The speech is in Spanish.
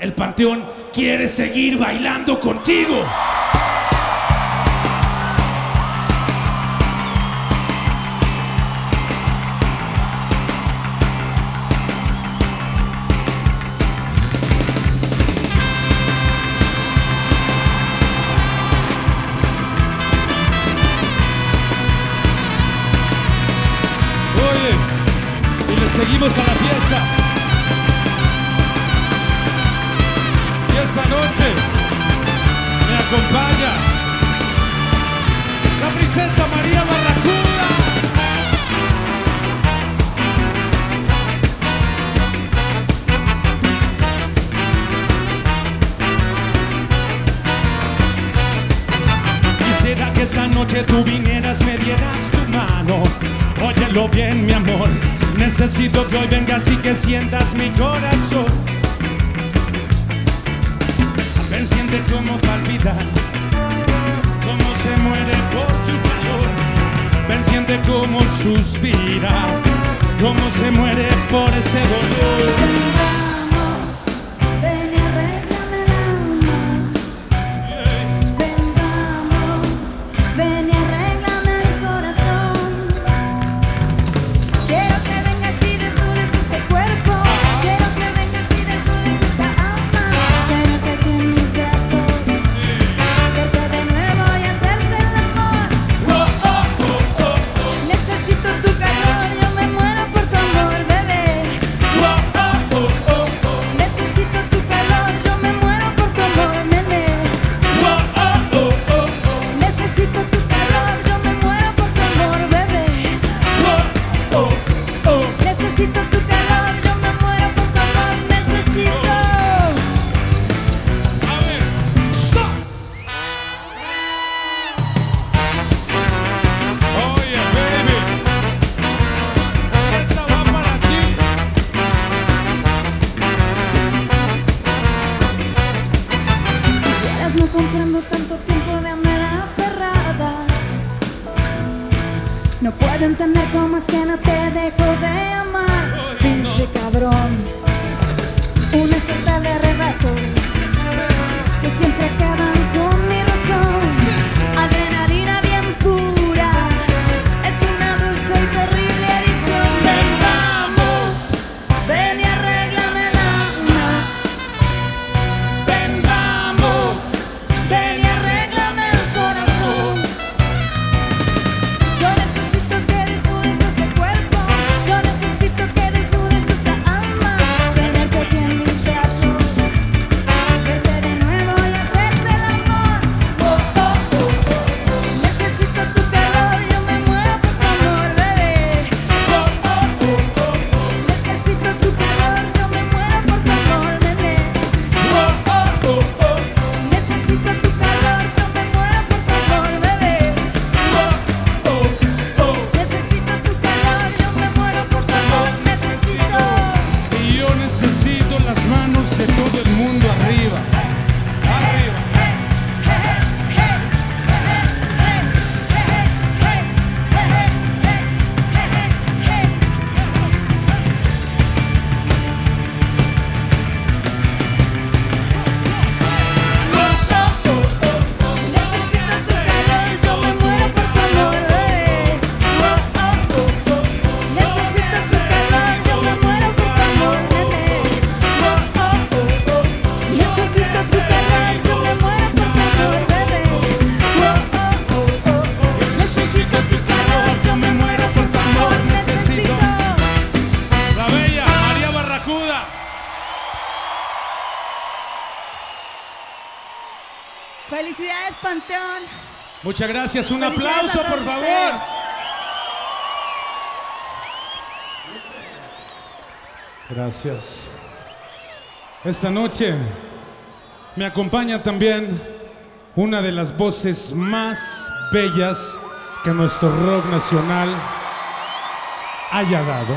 El Panteón quiere seguir bailando contigo. Y le seguimos a la fiesta. esta noche me acompaña la princesa María Barracuda. Quisiera que esta noche tú vinieras, me dieras tu mano. Óyelo bien, mi amor. Necesito que hoy vengas y que sientas mi corazón se enciende como palpita, como se muere por tu calor, me enciende como suspira, como se muere por este dolor. No puedo entender cómo es que no te dejo de amar, pinche cabrón. Una cita de arrebatos que siempre acaban con Felicidades, Panteón. Muchas gracias. Un aplauso, por favor. Gracias. Esta noche me acompaña también una de las voces más bellas que nuestro rock nacional haya dado.